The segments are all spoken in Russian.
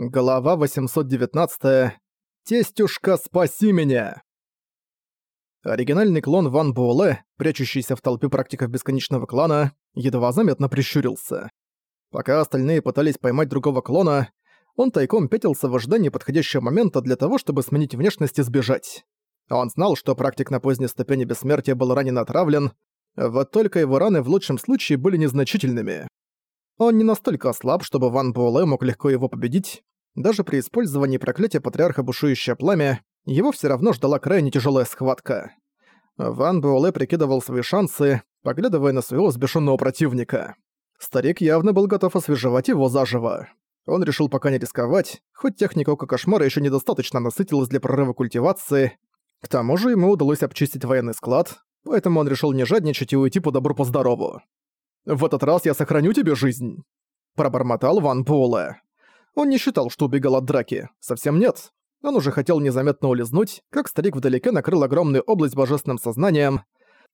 Глава 819. «Тестюшка, спаси меня!» Оригинальный клон Ван Буэлэ, прячущийся в толпе практиков Бесконечного Клана, едва заметно прищурился. Пока остальные пытались поймать другого клона, он тайком пятился в ожидании подходящего момента для того, чтобы сменить внешность и сбежать. Он знал, что практик на поздней ступени бессмертия был ранен отравлен, вот только его раны в лучшем случае были незначительными. Он не настолько ослаб, чтобы Ван Буэлэ мог легко его победить. Даже при использовании проклятия Патриарха Бушующее Пламя его все равно ждала крайне тяжелая схватка. Ван Буэлэ прикидывал свои шансы, поглядывая на своего взбешенного противника. Старик явно был готов освежевать его заживо. Он решил пока не рисковать, хоть техника Ока Кошмара еще недостаточно насытилась для прорыва культивации. К тому же ему удалось обчистить военный склад, поэтому он решил не жадничать и уйти по добру по. «В этот раз я сохраню тебе жизнь», – пробормотал Ван Буэлэ. Он не считал, что убегал от драки. Совсем нет. Он уже хотел незаметно улизнуть, как старик вдалеке накрыл огромную область божественным сознанием.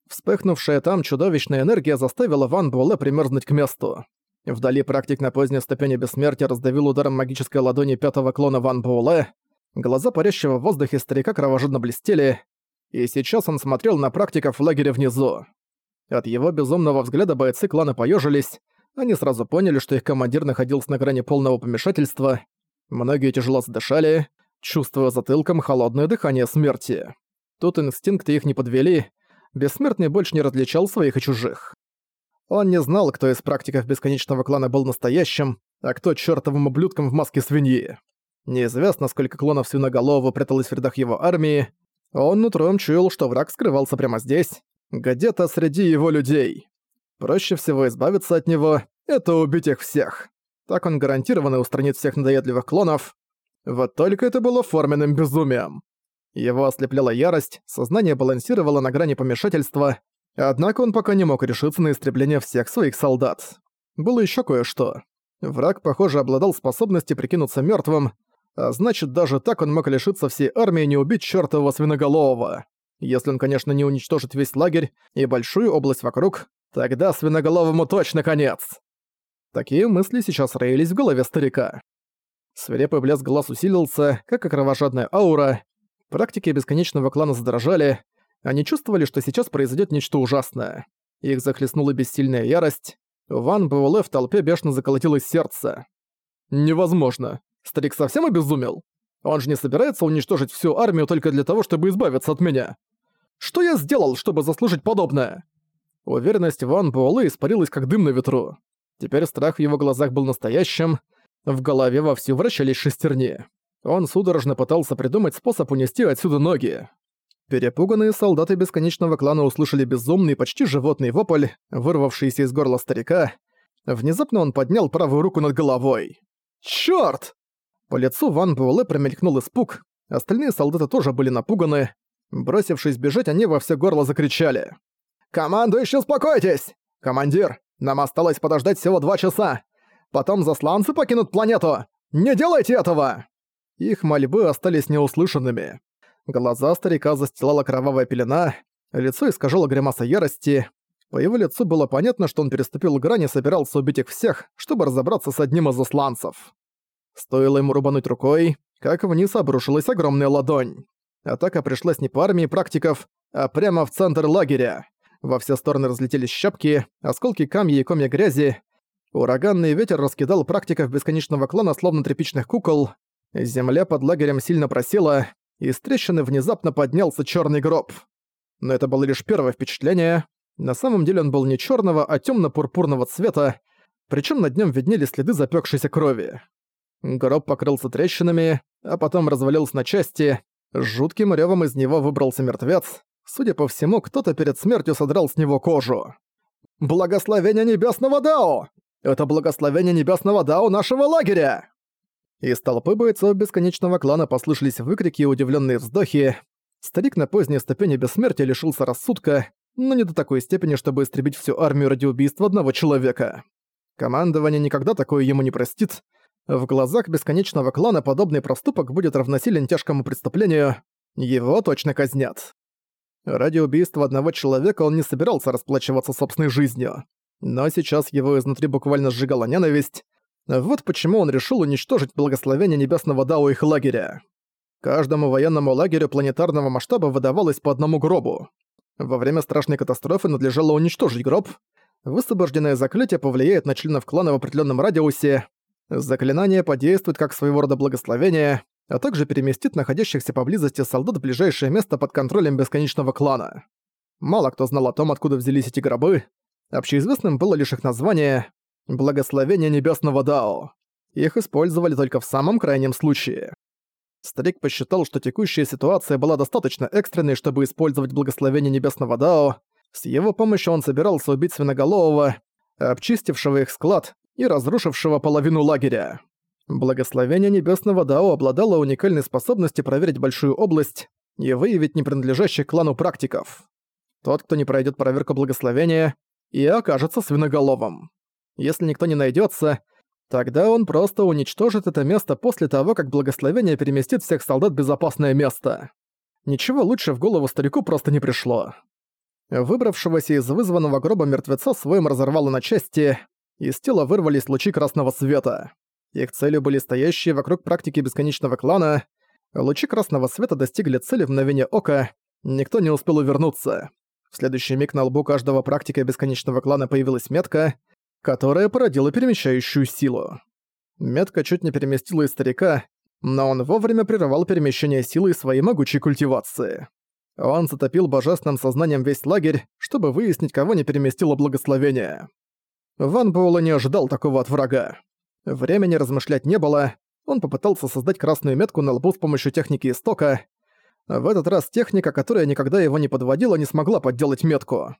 Вспыхнувшая там чудовищная энергия заставила Ван Буэлэ примерзнуть к месту. Вдали практик на поздней ступени бессмертия раздавил ударом магической ладони пятого клона Ван Буэлэ. Глаза парящего в воздухе старика кровожадно блестели, и сейчас он смотрел на практиков в лагере внизу. От его безумного взгляда бойцы клана поежились. Они сразу поняли, что их командир находился на грани полного помешательства. Многие тяжело задышали, чувствуя затылком холодное дыхание смерти. Тут инстинкты их не подвели. Бессмертный больше не различал своих и чужих. Он не знал, кто из практиков бесконечного клана был настоящим, а кто чертовым ублюдком в маске свиньи. Неизвестно, сколько клонов свиноголового пряталось в рядах его армии. Он нутром чуял, что враг скрывался прямо здесь, где-то среди его людей. Проще всего избавиться от него — это убить их всех. Так он гарантированно устранит всех надоедливых клонов. Вот только это было форменным безумием. Его ослепляла ярость, сознание балансировало на грани помешательства, однако он пока не мог решиться на истребление всех своих солдат. Было еще кое-что. Враг, похоже, обладал способностью прикинуться мертвым, а значит, даже так он мог лишиться всей армии и не убить чертового свиноголового. Если он, конечно, не уничтожит весь лагерь и большую область вокруг, тогда свиноголовому точно конец. Такие мысли сейчас роились в голове старика. Свирепый блеск глаз усилился, как и кровожадная аура. Практики бесконечного клана задрожали. Они чувствовали, что сейчас произойдет нечто ужасное. Их захлестнула бессильная ярость. Ван Буэлэ в толпе бешено заколотилось сердце. «Невозможно. Старик совсем обезумел? Он же не собирается уничтожить всю армию только для того, чтобы избавиться от меня. Что я сделал, чтобы заслужить подобное?» Уверенность Ван Буэлэ испарилась как дым на ветру. Теперь страх в его глазах был настоящим, в голове вовсю вращались шестерни. Он судорожно пытался придумать способ унести отсюда ноги. Перепуганные солдаты Бесконечного клана услышали безумный, почти животный вопль, вырвавшийся из горла старика. Внезапно он поднял правую руку над головой. «Чёрт!» По лицу Ван Буэлэ промелькнул испуг, остальные солдаты тоже были напуганы, Бросившись бежать, они во все горло закричали. «Командующий, успокойтесь! Командир, нам осталось подождать всего два часа! Потом засланцы покинут планету! Не делайте этого!» Их мольбы остались неуслышанными. Глаза старика застилала кровавая пелена, лицо искажало гримаса ярости. По его лицу было понятно, что он переступил грань и собирался убить их всех, чтобы разобраться с одним из засланцев. Стоило ему рубануть рукой, как вниз обрушилась огромная ладонь. Атака пришлась не по армии практиков, а прямо в центр лагеря. Во все стороны разлетелись щепки, осколки камня и комья грязи. Ураганный ветер раскидал практиков бесконечного клана словно тряпичных кукол. Земля под лагерем сильно просела, и из трещины внезапно поднялся черный гроб. Но это было лишь первое впечатление. На самом деле он был не черного, а темно пурпурного цвета, причем над нем виднелись следы запекшейся крови. Гроб покрылся трещинами, а потом развалился на части, жутким ревом из него выбрался мертвец. Судя по всему, кто-то перед смертью содрал с него кожу. «Благословение небесного Дао! Это благословение небесного Дао нашего лагеря!» Из толпы бойцов бесконечного клана послышались выкрики и удивленные вздохи. Старик на поздней ступени бессмертия лишился рассудка, но не до такой степени, чтобы истребить всю армию ради убийства одного человека. Командование никогда такое ему не простит, в глазах бесконечного клана подобный проступок будет равносилен тяжкому преступлению, его точно казнят. Ради убийства одного человека он не собирался расплачиваться собственной жизнью. Но сейчас его изнутри буквально сжигала ненависть. Вот почему он решил уничтожить благословение Небесного Дао их лагеря. Каждому военному лагерю планетарного масштаба выдавалось по одному гробу. Во время страшной катастрофы надлежало уничтожить гроб. Высвобожденное заклятие повлияет на членов клана в определенном радиусе. Заклинание подействует как своего рода благословение, а также переместит находящихся поблизости солдат в ближайшее место под контролем бесконечного клана. Мало кто знал о том, откуда взялись эти гробы. Общеизвестным было лишь их название «Благословение Небесного Дао». Их использовали только в самом крайнем случае. Старик посчитал, что текущая ситуация была достаточно экстренной, чтобы использовать благословение Небесного Дао. С его помощью он собирался убить Свиноголового, обчистившего их склад и разрушившего половину лагеря. Благословение Небесного Дао обладало уникальной способностью проверить большую область и выявить непринадлежащих клану практиков. Тот, кто не пройдет проверку благословения, и окажется свиноголовым. Если никто не найдется, тогда он просто уничтожит это место после того, как благословение переместит всех солдат в безопасное место. Ничего лучше в голову старику просто не пришло. Выбравшегося из вызванного гроба мертвеца своим разорвало на части, из тела вырвались лучи красного света. Их целью были стоящие вокруг практики бесконечного клана. Лучи красного света достигли цели в мгновение ока, никто не успел увернуться. В следующий миг на лбу каждого практика бесконечного клана появилась метка, которая породила перемещающую силу. Метка чуть не переместила и старика, но он вовремя прервал перемещение силы своей могучей культивации. Он затопил божественным сознанием весь лагерь, чтобы выяснить, кого не переместило благословение. Ван Буэлла не ожидал такого от врага. Времени размышлять не было, он попытался создать красную метку на лбу с помощью техники истока, в этот раз техника, которая никогда его не подводила, не смогла подделать метку.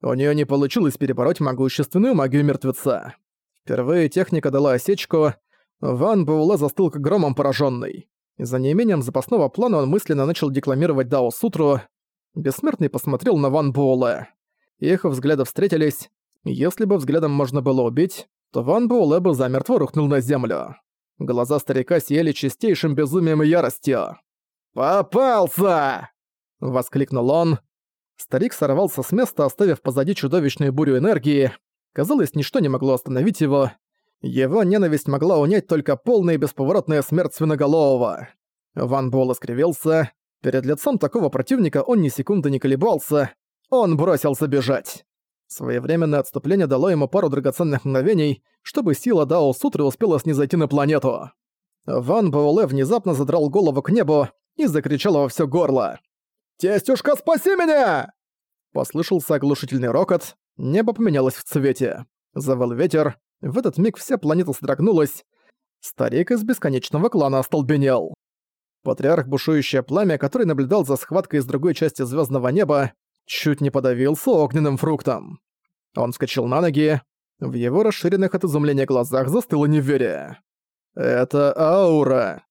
У нее не получилось перебороть могущественную магию мертвеца. Впервые техника дала осечку, Ван Буэлэ застыл как громом пораженный. За неимением запасного плана он мысленно начал декламировать Дао Сутру. Бессмертный посмотрел на Ван Буэлэ. Их взгляды встретились. Если бы взглядом можно было убить, то Ван Буэлэ бы замертво рухнул на землю. Глаза старика сияли чистейшим безумием и яростью. «Попался!» — воскликнул он. Старик сорвался с места, оставив позади чудовищную бурю энергии. Казалось, ничто не могло остановить его. Его ненависть могла унять только полная и бесповоротная смерть свиноголового. Ван Буэлл искривился. Перед лицом такого противника он ни секунды не колебался. Он бросился бежать. Своевременное отступление дало ему пару драгоценных мгновений, чтобы сила Дао Сутры успела снизойти на планету. Ван Буэлэ внезапно задрал голову к небу и закричала во всё горло. «Тестюшка, спаси меня!» Послышался оглушительный рокот, небо поменялось в цвете. Завыл ветер, в этот миг вся планета содрогнулась. Старик из бесконечного клана остолбенел. Патриарх Бушующее Пламя, который наблюдал за схваткой из другой части звездного неба, чуть не подавился огненным фруктом. Он вскочил на ноги, в его расширенных от изумления глазах застыло неверие. «Это аура!»